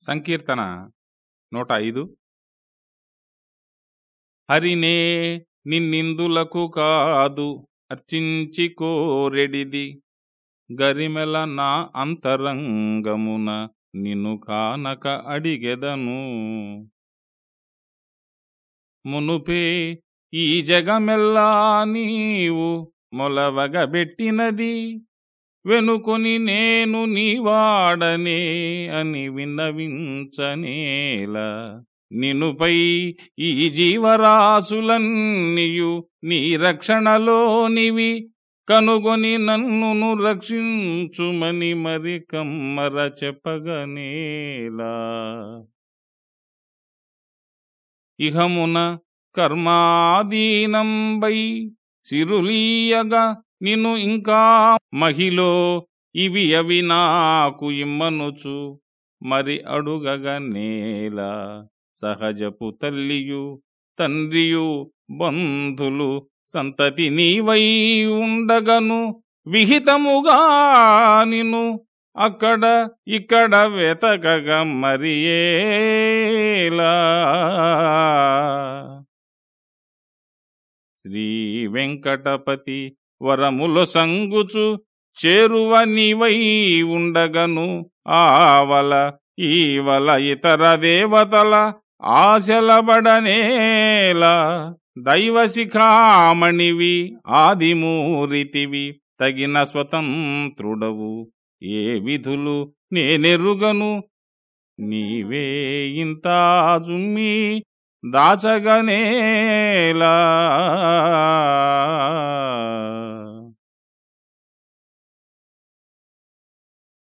సంకీర్తన నూట ఐదు. హరినే నిన్నిందులకు కాదు అర్చించి కోరెడిది. గరిమెల నా అంతరంగమున నిన్ను కానక అడిగెదను. మునుపే ఈ జగమెల్లా నీవు మొలవగబెట్టినది. వెనుకొని నేను నీవాడనే అని విన్నవించనేల. నినుపై ఈ జీవరాశులన్నీయు నీ రక్షణలోనివి. కనుగొని నన్నును రక్షించుమని మరి కమ్మర చెప్పగనేలా. ఇహమున కర్మాదీనంబై సిరులీయగా నిన్ను ఇంకా మహిలో ఇవి అవి నాకు ఇమ్మనుచు. మరి అడుగగ నేల సహజపు తల్లియు తండ్రియు బంధులు సంతతి నీవై ఉండగను. విహితముగా నిను అక్కడ ఇక్కడ వెతకగ మరియేలా. శ్రీ వెంకటపతి వరములు సంగుచు చేరువ నీవై ఉండగను. ఆవల ఈవల ఇతర దేవతల ఆశలబడనేల దైవశిఖామణివి ఆదిమూరితివి తగిన స్వతంత్రుడవు ఏ విధులు నేనెరుగను? నీవే ఇంత జుమ్మి దాచగనేలా.